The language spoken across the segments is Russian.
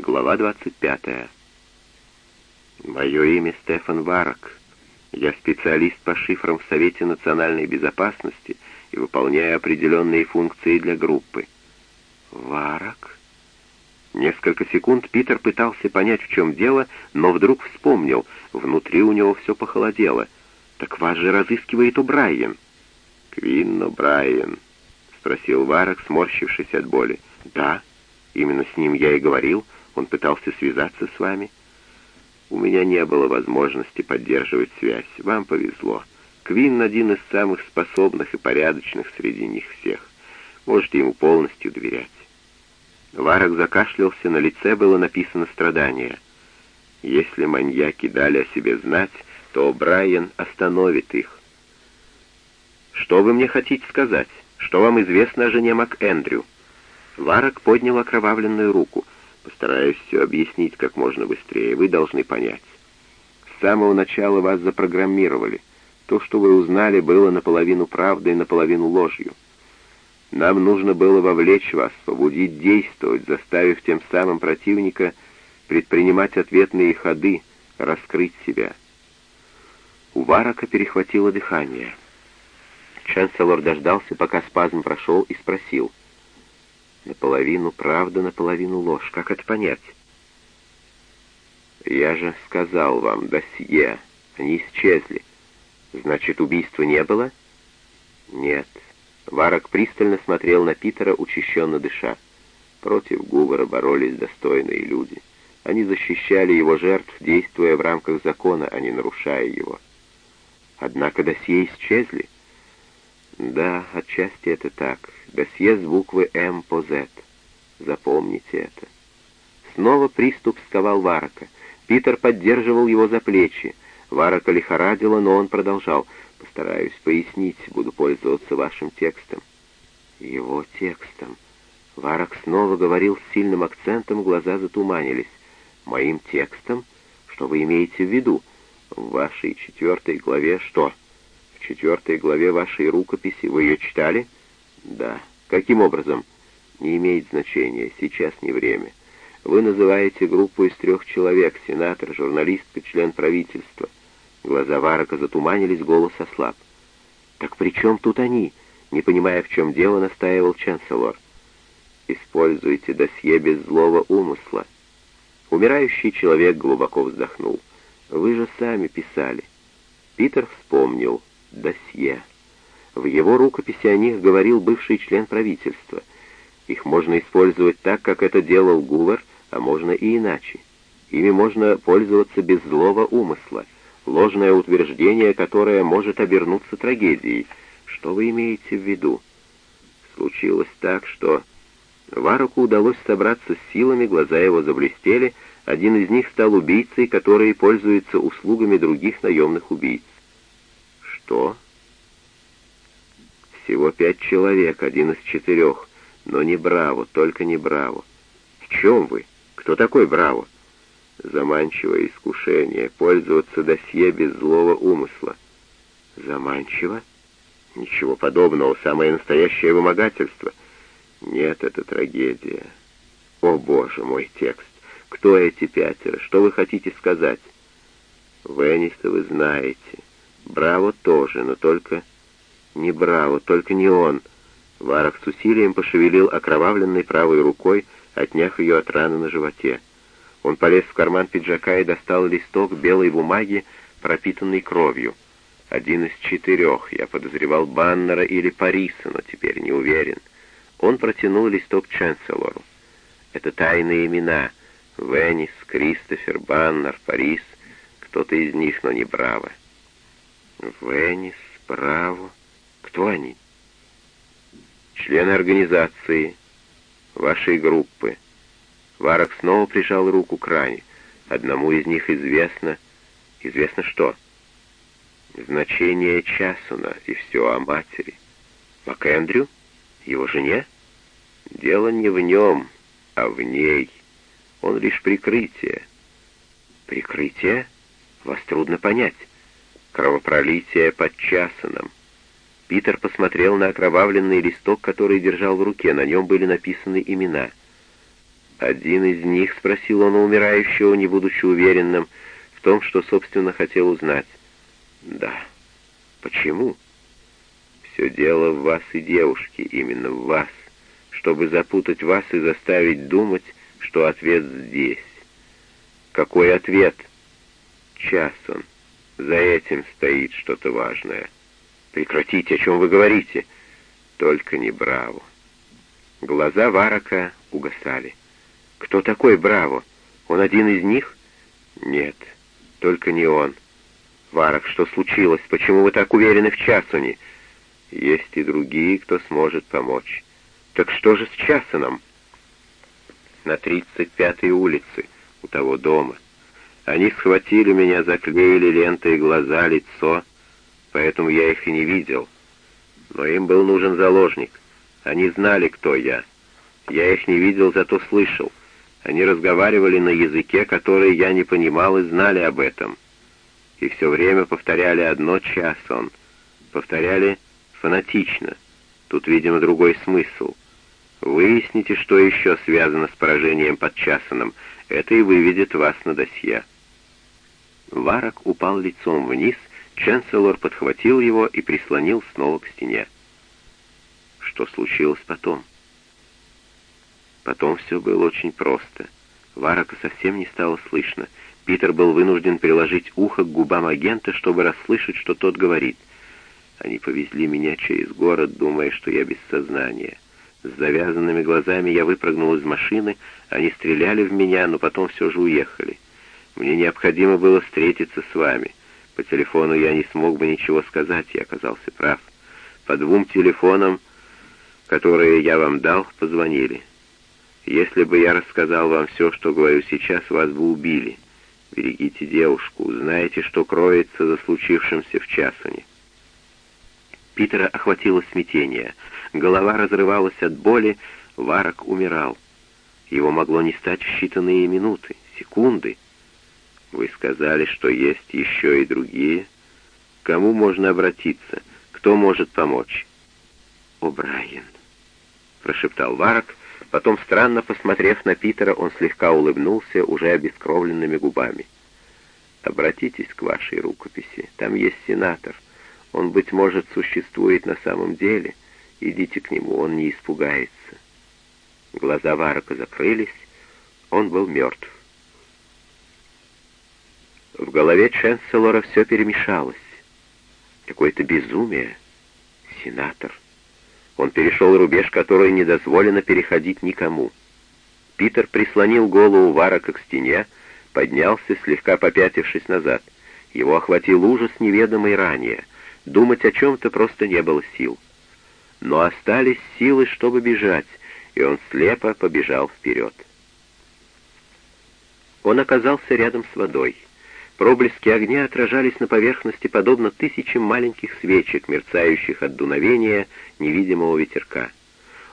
Глава 25. Мое имя Стефан Варок. Я специалист по шифрам в Совете национальной безопасности и выполняю определенные функции для группы. Варок? Несколько секунд Питер пытался понять, в чем дело, но вдруг вспомнил. Внутри у него все похолодело. «Так вас же разыскивает О'Брайен». «Квин О'Брайен», — спросил Варок, сморщившись от боли. «Да, именно с ним я и говорил». Он пытался связаться с вами? У меня не было возможности поддерживать связь. Вам повезло. Квин один из самых способных и порядочных среди них всех. Можете ему полностью доверять. Варок закашлялся, на лице было написано страдание. Если маньяки дали о себе знать, то Брайан остановит их. «Что вы мне хотите сказать? Что вам известно о жене МакЭндрю?» Варок поднял окровавленную руку — Постараюсь все объяснить как можно быстрее. Вы должны понять. С самого начала вас запрограммировали. То, что вы узнали, было наполовину правдой, наполовину ложью. Нам нужно было вовлечь вас, побудить действовать, заставив тем самым противника предпринимать ответные ходы, раскрыть себя. У Варака перехватило дыхание. Чанселор дождался, пока спазм прошел, и спросил — Наполовину правда, наполовину ложь. Как это понять? Я же сказал вам, досье. Они исчезли. Значит, убийства не было? Нет. Варок пристально смотрел на Питера, учащенно дыша. Против Гувера боролись достойные люди. Они защищали его жертв, действуя в рамках закона, а не нарушая его. Однако досье исчезли. Да, отчасти это так. Досье с буквы М по З. Запомните это. Снова приступ сковал Варака. Питер поддерживал его за плечи. Варака лихорадила, но он продолжал. «Постараюсь пояснить, буду пользоваться вашим текстом». Его текстом. Варак снова говорил с сильным акцентом, глаза затуманились. «Моим текстом? Что вы имеете в виду? В вашей четвертой главе что?» В четвертой главе вашей рукописи вы ее читали? Да. Каким образом? Не имеет значения, сейчас не время. Вы называете группу из трех человек, сенатор, журналистка, член правительства. Глаза Варака затуманились, голос ослаб. «Так при чем тут они?» Не понимая, в чем дело, настаивал Чанселор. «Используйте досье без злого умысла». Умирающий человек глубоко вздохнул. «Вы же сами писали». Питер вспомнил досье. В его рукописи о них говорил бывший член правительства. Их можно использовать так, как это делал Гувер, а можно и иначе. Ими можно пользоваться без злого умысла. Ложное утверждение, которое может обернуться трагедией. Что вы имеете в виду? Случилось так, что... Варуку удалось собраться с силами, глаза его заблестели, один из них стал убийцей, который пользуется услугами других наемных убийц. «Что?» «Всего пять человек, один из четырех, но не Браво, только не Браво. В чем вы? Кто такой Браво?» «Заманчивое искушение, пользоваться досье без злого умысла». «Заманчиво?» «Ничего подобного, самое настоящее вымогательство». «Нет, это трагедия». «О, Боже, мой текст! Кто эти пятеро? Что вы хотите сказать?» «Венниса вы знаете». Браво тоже, но только... Не Браво, только не он. Варах с усилием пошевелил окровавленной правой рукой, отняв ее от раны на животе. Он полез в карман пиджака и достал листок белой бумаги, пропитанный кровью. Один из четырех. Я подозревал Баннера или Париса, но теперь не уверен. Он протянул листок Чанселору. Это тайные имена. Веннис, Кристофер, Баннер, Парис. Кто-то из них, но не Браво. Веннис, Браво. Кто они? Члены организации, вашей группы. Варок снова прижал руку к ране. Одному из них известно... Известно что? Значение Часуна и все о матери. МакЭндрю? Его жене? Дело не в нем, а в ней. Он лишь прикрытие. Прикрытие? Вас трудно понять. Кровопролитие под Часаном. Питер посмотрел на окровавленный листок, который держал в руке. На нем были написаны имена. «Один из них?» — спросил он у умирающего, не будучи уверенным в том, что, собственно, хотел узнать. «Да». «Почему?» «Все дело в вас и девушке, именно в вас, чтобы запутать вас и заставить думать, что ответ здесь». «Какой ответ?» «Час он. За этим стоит что-то важное». «Прекратите, о чем вы говорите?» «Только не Браво». Глаза Варака угасали. «Кто такой Браво? Он один из них?» «Нет, только не он». «Варак, что случилось? Почему вы так уверены в Часуне?» «Есть и другие, кто сможет помочь». «Так что же с Часоном?» «На 35-й улице, у того дома. Они схватили меня, заклеили лентой глаза, лицо, поэтому я их и не видел. Но им был нужен заложник. Они знали, кто я. Я их не видел, зато слышал. Они разговаривали на языке, который я не понимал, и знали об этом. И все время повторяли одно час он. Повторяли фанатично. Тут, видимо, другой смысл. Выясните, что еще связано с поражением под Часаном. Это и выведет вас на досье. Варак упал лицом вниз, Ченселор подхватил его и прислонил снова к стене. Что случилось потом? Потом все было очень просто. Варака совсем не стало слышно. Питер был вынужден приложить ухо к губам агента, чтобы расслышать, что тот говорит. Они повезли меня через город, думая, что я без сознания. С завязанными глазами я выпрыгнул из машины, они стреляли в меня, но потом все же уехали. Мне необходимо было встретиться с вами. По телефону я не смог бы ничего сказать, я оказался прав. По двум телефонам, которые я вам дал, позвонили. Если бы я рассказал вам все, что говорю сейчас, вас бы убили. Берегите девушку, узнаете, что кроется за случившимся в Часуне. Питера охватило смятение. Голова разрывалась от боли, Варок умирал. Его могло не стать в считанные минуты, секунды. Вы сказали, что есть еще и другие. Кому можно обратиться? Кто может помочь? О, Брайан, прошептал Варок, Потом, странно посмотрев на Питера, он слегка улыбнулся уже обескровленными губами. «Обратитесь к вашей рукописи. Там есть сенатор. Он, быть может, существует на самом деле. Идите к нему, он не испугается». Глаза Варака закрылись. Он был мертв. В голове Ченселора все перемешалось. Какое-то безумие. Сенатор. Он перешел рубеж, который не дозволено переходить никому. Питер прислонил голову Варака к стене, поднялся, слегка попятившись назад. Его охватил ужас, неведомый ранее. Думать о чем-то просто не было сил. Но остались силы, чтобы бежать, и он слепо побежал вперед. Он оказался рядом с водой. Проблески огня отражались на поверхности подобно тысячам маленьких свечек, мерцающих от дуновения невидимого ветерка.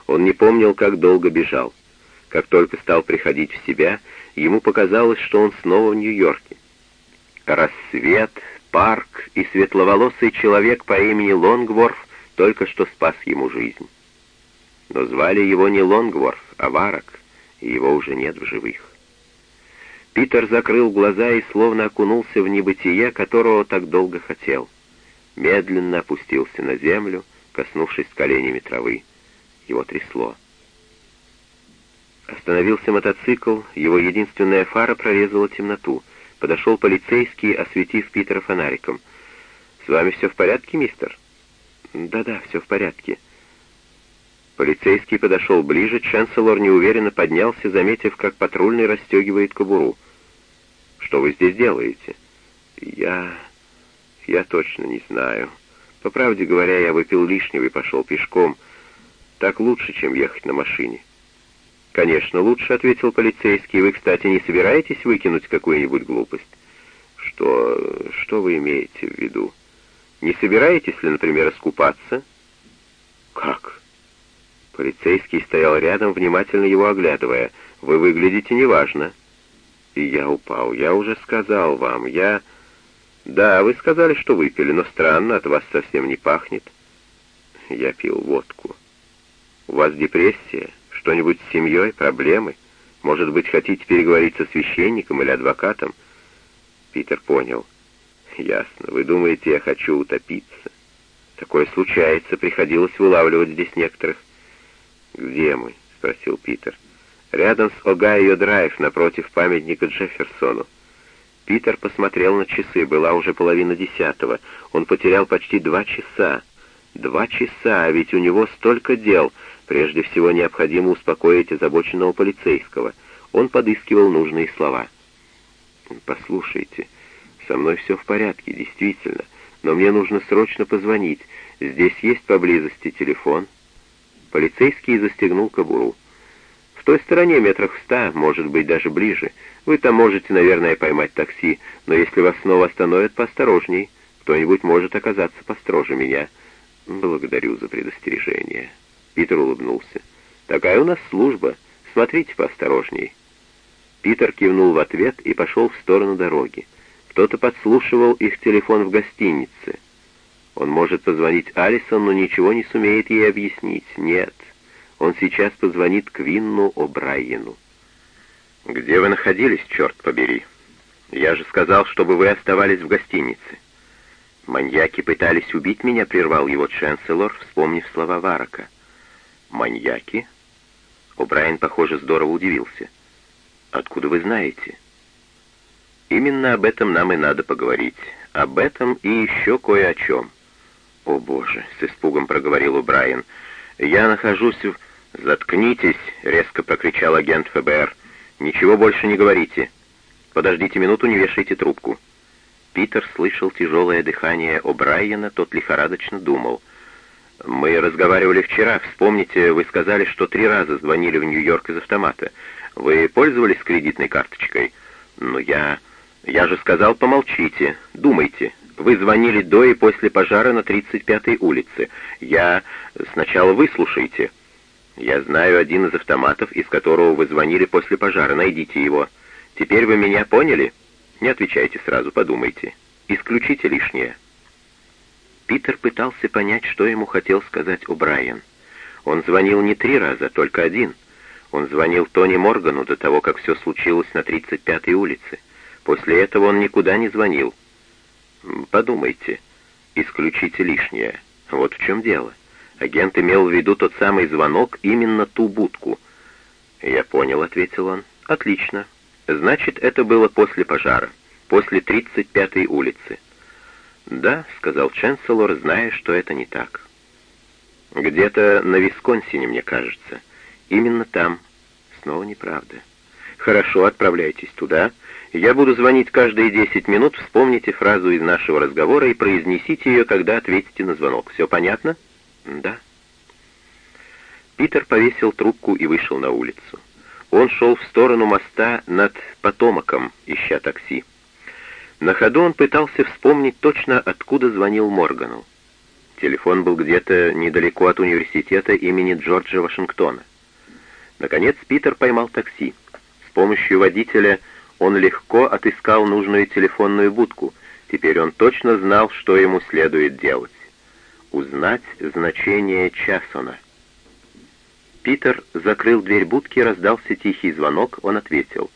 Он не помнил, как долго бежал. Как только стал приходить в себя, ему показалось, что он снова в Нью-Йорке. Рассвет, парк и светловолосый человек по имени Лонгворф только что спас ему жизнь. Но звали его не Лонгворф, а Варак, и его уже нет в живых. Питер закрыл глаза и словно окунулся в небытие, которого так долго хотел. Медленно опустился на землю, коснувшись коленями травы. Его трясло. Остановился мотоцикл, его единственная фара прорезала темноту. Подошел полицейский, осветив Питера фонариком. «С вами все в порядке, мистер?» «Да-да, все в порядке». Полицейский подошел ближе, Чанселор неуверенно поднялся, заметив, как патрульный расстегивает кобуру. Что вы здесь делаете?» «Я... я точно не знаю. По правде говоря, я выпил лишнего и пошел пешком. Так лучше, чем ехать на машине». «Конечно, лучше», — ответил полицейский. «Вы, кстати, не собираетесь выкинуть какую-нибудь глупость?» «Что... что вы имеете в виду? Не собираетесь ли, например, искупаться?» «Как?» Полицейский стоял рядом, внимательно его оглядывая. «Вы выглядите неважно». И я упал. Я уже сказал вам. Я... Да, вы сказали, что выпили, но странно, от вас совсем не пахнет. Я пил водку. У вас депрессия? Что-нибудь с семьей? Проблемы? Может быть, хотите переговорить со священником или адвокатом?» Питер понял. «Ясно. Вы думаете, я хочу утопиться?» «Такое случается. Приходилось вылавливать здесь некоторых». «Где мы?» — спросил Питер. «Рядом с Огайо Драйв, напротив памятника Джефферсону». Питер посмотрел на часы. Была уже половина десятого. Он потерял почти два часа. Два часа, а ведь у него столько дел. Прежде всего необходимо успокоить озабоченного полицейского. Он подыскивал нужные слова. «Послушайте, со мной все в порядке, действительно, но мне нужно срочно позвонить. Здесь есть поблизости телефон?» Полицейский застегнул кобуру. «В той стороне метрах в ста, может быть, даже ближе. Вы там можете, наверное, поймать такси, но если вас снова остановят, поосторожней. Кто-нибудь может оказаться построже меня». «Благодарю за предостережение». Питер улыбнулся. «Такая у нас служба. Смотрите поосторожней». Питер кивнул в ответ и пошел в сторону дороги. Кто-то подслушивал их телефон в гостинице. Он может позвонить Алисон, но ничего не сумеет ей объяснить. Нет, он сейчас позвонит Квинну О'Брайену. «Где вы находились, черт побери? Я же сказал, чтобы вы оставались в гостинице». «Маньяки пытались убить меня», — прервал его Ченселор, вспомнив слова Варака. «Маньяки?» О'Брайен, похоже, здорово удивился. «Откуда вы знаете?» «Именно об этом нам и надо поговорить. Об этом и еще кое о чем». «О, Боже!» — с испугом проговорил О'Брайен. «Я нахожусь в...» «Заткнитесь!» — резко прокричал агент ФБР. «Ничего больше не говорите. Подождите минуту, не вешайте трубку». Питер слышал тяжелое дыхание О'Брайена, тот лихорадочно думал. «Мы разговаривали вчера. Вспомните, вы сказали, что три раза звонили в Нью-Йорк из автомата. Вы пользовались кредитной карточкой?» «Ну, я... Я же сказал, помолчите. Думайте. Вы звонили до и после пожара на 35-й улице. Я... Сначала выслушайте. Я знаю один из автоматов, из которого вы звонили после пожара. Найдите его. Теперь вы меня поняли?» Не отвечайте сразу, подумайте. Исключите лишнее». Питер пытался понять, что ему хотел сказать О'Брайен. Он звонил не три раза, только один. Он звонил Тони Моргану до того, как все случилось на 35-й улице. После этого он никуда не звонил. Подумайте, исключите лишнее. Вот в чем дело. Агент имел в виду тот самый звонок, именно ту будку. «Я понял», — ответил он. «Отлично. Значит, это было после пожара, после 35-й улицы. «Да», — сказал Ченселор, зная, что это не так. «Где-то на Висконсине, мне кажется. Именно там. Снова неправда. Хорошо, отправляйтесь туда. Я буду звонить каждые 10 минут, вспомните фразу из нашего разговора и произнесите ее, когда ответите на звонок. Все понятно?» «Да». Питер повесил трубку и вышел на улицу. Он шел в сторону моста над Потомаком, ища такси. На ходу он пытался вспомнить точно, откуда звонил Моргану. Телефон был где-то недалеко от университета имени Джорджа Вашингтона. Наконец Питер поймал такси. С помощью водителя он легко отыскал нужную телефонную будку. Теперь он точно знал, что ему следует делать. Узнать значение Часона. Питер закрыл дверь будки, раздался тихий звонок, он ответил.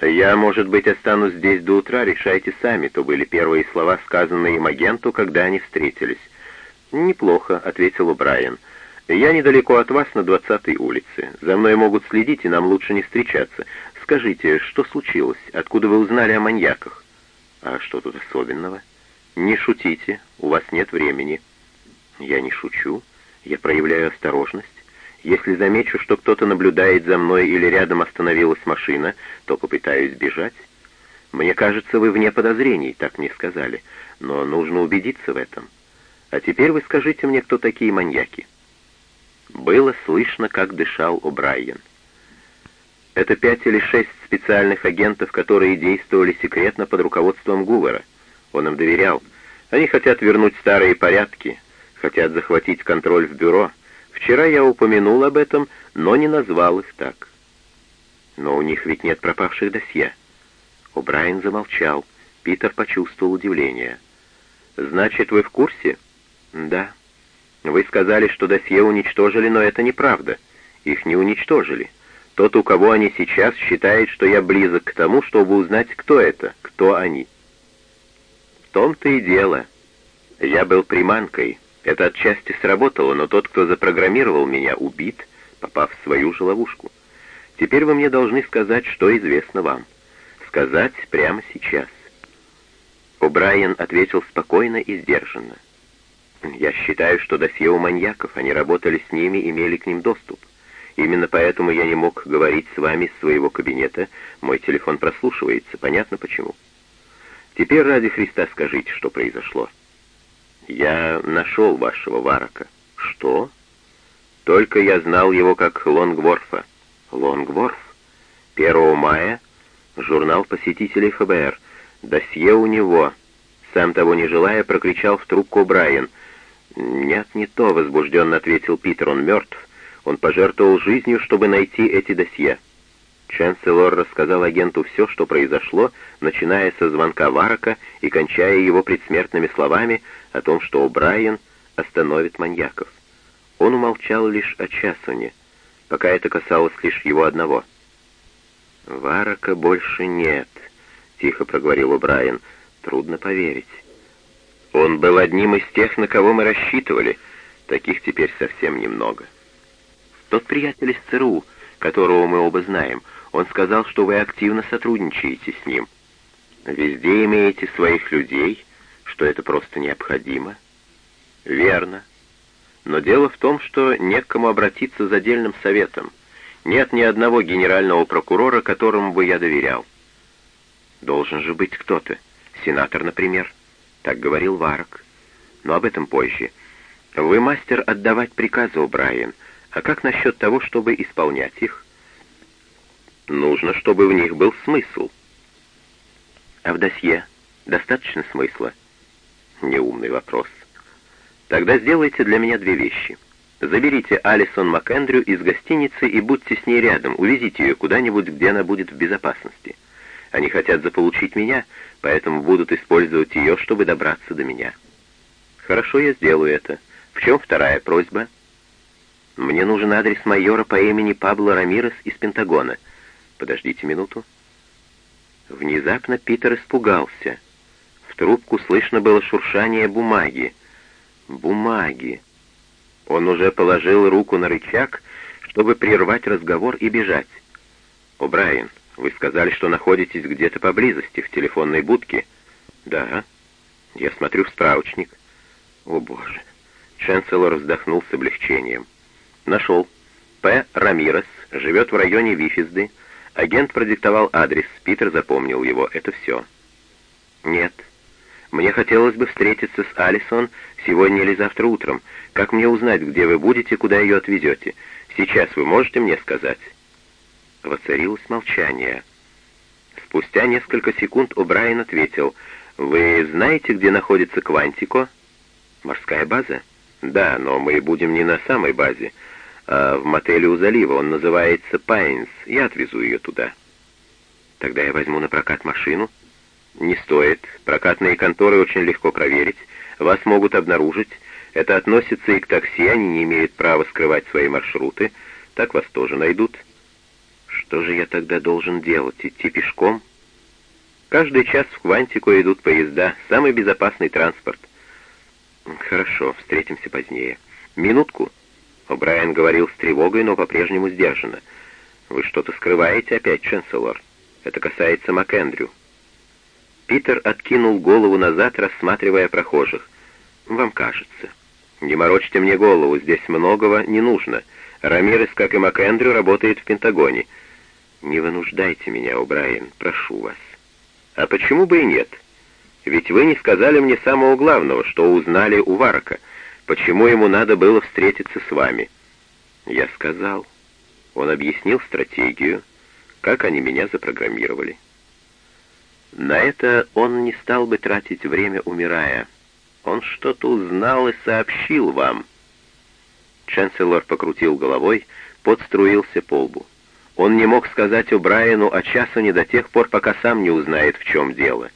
«Я, может быть, останусь здесь до утра, решайте сами», то были первые слова, сказанные им агенту, когда они встретились. «Неплохо», — ответил Брайан. «Я недалеко от вас на двадцатой улице. За мной могут следить, и нам лучше не встречаться. Скажите, что случилось? Откуда вы узнали о маньяках?» «А что тут особенного?» «Не шутите, у вас нет времени». «Я не шучу. Я проявляю осторожность. Если замечу, что кто-то наблюдает за мной или рядом остановилась машина, то попытаюсь бежать. Мне кажется, вы вне подозрений, так мне сказали, но нужно убедиться в этом. А теперь вы скажите мне, кто такие маньяки?» Было слышно, как дышал О'Брайен. Это пять или шесть специальных агентов, которые действовали секретно под руководством Гувера. Он им доверял. Они хотят вернуть старые порядки, хотят захватить контроль в бюро — Вчера я упомянул об этом, но не назвал их так. Но у них ведь нет пропавших досье. О'Брайен замолчал. Питер почувствовал удивление. «Значит, вы в курсе?» «Да». «Вы сказали, что досье уничтожили, но это неправда. Их не уничтожили. Тот, у кого они сейчас, считает, что я близок к тому, чтобы узнать, кто это, кто они. Том-то и дело. Я был приманкой. Это отчасти сработало, но тот, кто запрограммировал меня, убит, попав в свою же ловушку. Теперь вы мне должны сказать, что известно вам. Сказать прямо сейчас. О'Брайен ответил спокойно и сдержанно. «Я считаю, что досье у маньяков. Они работали с ними, имели к ним доступ. Именно поэтому я не мог говорить с вами из своего кабинета. Мой телефон прослушивается. Понятно почему? Теперь ради Христа скажите, что произошло». «Я нашел вашего Варака». «Что?» «Только я знал его как Лонгворфа». «Лонгворф?» «1 мая журнал посетителей ФБР. Досье у него». Сам того не желая, прокричал в трубку Брайан. «Нет, не то», — возбужденно ответил Питер, — «он мертв. Он пожертвовал жизнью, чтобы найти эти досье». Чанселор рассказал агенту все, что произошло, начиная со звонка Варака и кончая его предсмертными словами о том, что Брайан остановит маньяков. Он умолчал лишь о Часуне, пока это касалось лишь его одного. «Варака больше нет», — тихо проговорил Брайан. «Трудно поверить». Он был одним из тех, на кого мы рассчитывали. Таких теперь совсем немного. Тот приятель из ЦРУ, которого мы оба знаем, он сказал, что вы активно сотрудничаете с ним. Везде имеете своих людей, что это просто необходимо. Верно. Но дело в том, что не к кому обратиться за дельным советом. Нет ни одного генерального прокурора, которому бы я доверял. Должен же быть кто-то. Сенатор, например. Так говорил Варок. Но об этом позже. Вы мастер отдавать приказы, Брайан. А как насчет того, чтобы исполнять их? Нужно, чтобы в них был смысл. А в досье достаточно смысла? Неумный вопрос. Тогда сделайте для меня две вещи. Заберите Алисон МакЭндрю из гостиницы и будьте с ней рядом, увезите ее куда-нибудь, где она будет в безопасности. Они хотят заполучить меня, поэтому будут использовать ее, чтобы добраться до меня. Хорошо, я сделаю это. В чем вторая просьба? Мне нужен адрес майора по имени Пабло Рамирес из Пентагона. Подождите минуту. Внезапно Питер испугался. В трубку слышно было шуршание бумаги. Бумаги. Он уже положил руку на рычаг, чтобы прервать разговор и бежать. «О, Брайан, вы сказали, что находитесь где-то поблизости, в телефонной будке?» «Да. Я смотрю в справочник». «О, Боже!» Ченселор вздохнул с облегчением. «Нашел. П. Рамирес, живет в районе Вифизды. Агент продиктовал адрес, Питер запомнил его. Это все». «Нет. Мне хотелось бы встретиться с Алисон сегодня или завтра утром. Как мне узнать, где вы будете, куда ее отвезете? Сейчас вы можете мне сказать?» Воцарилось молчание. Спустя несколько секунд О'Брайен ответил, «Вы знаете, где находится Квантико?» «Морская база?» «Да, но мы будем не на самой базе, а в мотеле у залива. Он называется Пайнс. Я отвезу ее туда». «Тогда я возьму на прокат машину?» «Не стоит. Прокатные конторы очень легко проверить. Вас могут обнаружить. Это относится и к такси. Они не имеют права скрывать свои маршруты. Так вас тоже найдут». Что же я тогда должен делать? Идти пешком? Каждый час в Квантику идут поезда, самый безопасный транспорт. Хорошо, встретимся позднее. Минутку. О'Брайен говорил с тревогой, но по-прежнему сдержанно. Вы что-то скрываете опять, Ченселор? Это касается МакЭндрю. Питер откинул голову назад, рассматривая прохожих. «Вам кажется. Не морочьте мне голову, здесь многого не нужно. Рамирес, как и МакЭндрю, работает в Пентагоне. «Не вынуждайте меня, О'Брайен, прошу вас». «А почему бы и нет? Ведь вы не сказали мне самого главного, что узнали у Варака. Почему ему надо было встретиться с вами?» «Я сказал». Он объяснил стратегию, как они меня запрограммировали. На это он не стал бы тратить время, умирая. Он что-то узнал и сообщил вам. Чанселор покрутил головой, подструился по лбу. Он не мог сказать О'Брайену о часу не до тех пор, пока сам не узнает, в чем дело.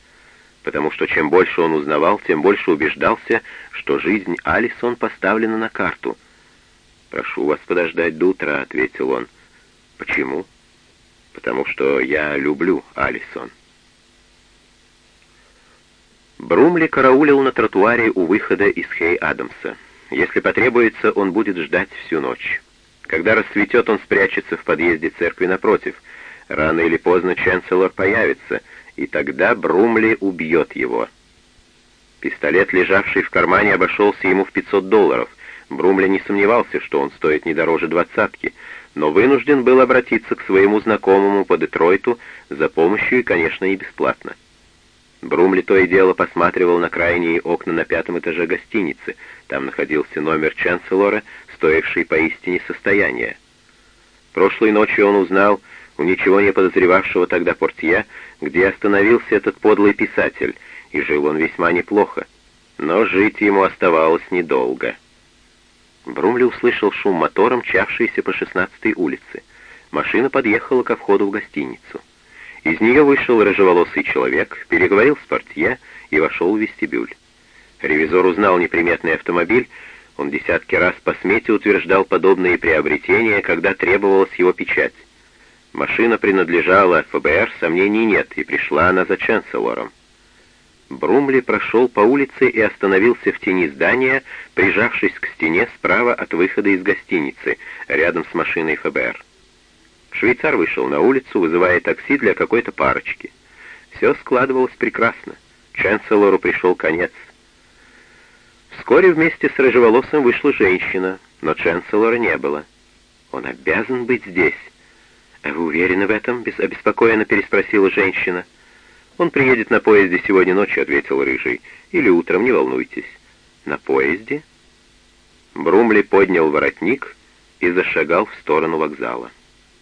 Потому что чем больше он узнавал, тем больше убеждался, что жизнь Алисон поставлена на карту. «Прошу вас подождать до утра», — ответил он. Почему? Потому что я люблю Алисон. Брумли караулил на тротуаре у выхода из Хей-Адамса. Если потребуется, он будет ждать всю ночь. Когда рассветет, он спрячется в подъезде церкви напротив. Рано или поздно Ченселор появится, и тогда Брумли убьет его. Пистолет, лежавший в кармане, обошелся ему в 500 долларов. Брумли не сомневался, что он стоит не дороже двадцатки, но вынужден был обратиться к своему знакомому по Детройту за помощью и, конечно, и бесплатно. Брумли то и дело посматривал на крайние окна на пятом этаже гостиницы. Там находился номер Чанселора, стоивший поистине состояния. Прошлой ночью он узнал у ничего не подозревавшего тогда портье, где остановился этот подлый писатель, и жил он весьма неплохо. Но жить ему оставалось недолго. Брумли услышал шум мотора, мчавшийся по 16-й улице. Машина подъехала ко входу в гостиницу. Из нее вышел рыжеволосый человек, переговорил с портье и вошел в вестибюль. Ревизор узнал неприметный автомобиль, он десятки раз по смете утверждал подобные приобретения, когда требовалась его печать. Машина принадлежала ФБР, сомнений нет, и пришла она за Чанселором. Брумли прошел по улице и остановился в тени здания, прижавшись к стене справа от выхода из гостиницы, рядом с машиной ФБР. Швейцар вышел на улицу, вызывая такси для какой-то парочки. Все складывалось прекрасно. Чанселору пришел конец. Вскоре вместе с рыжеволосым вышла женщина, но Чанселора не было. Он обязан быть здесь. «А вы уверены в этом?» — обеспокоенно переспросила женщина. «Он приедет на поезде сегодня ночью», — ответил Рыжий. «Или утром, не волнуйтесь». «На поезде?» Брумли поднял воротник и зашагал в сторону вокзала.